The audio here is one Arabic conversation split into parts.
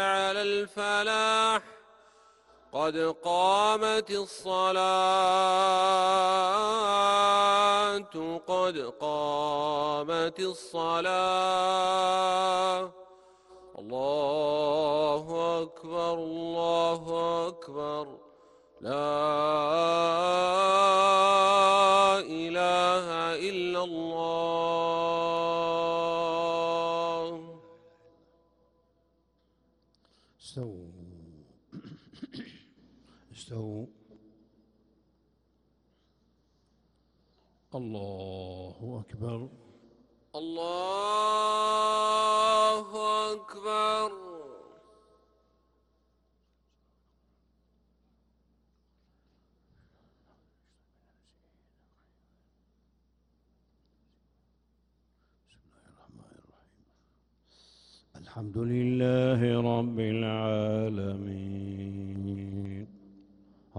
على الفلاح قد قامت الصلاة قد قامت الصلاة. الله أكبر الله أكبر. لا استووا الله أكبر. الله أكبر. الحمد لله رب العالمين.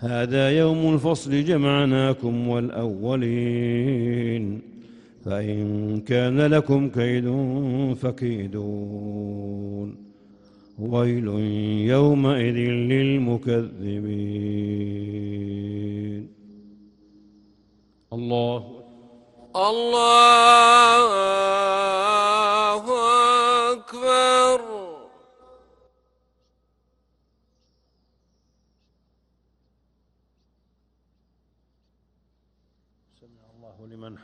هذا يوم الفصل جمعناكم والأولين. فإن كان لكم كيد فكيدون. ويل يومئذ للمكذبين. الله الله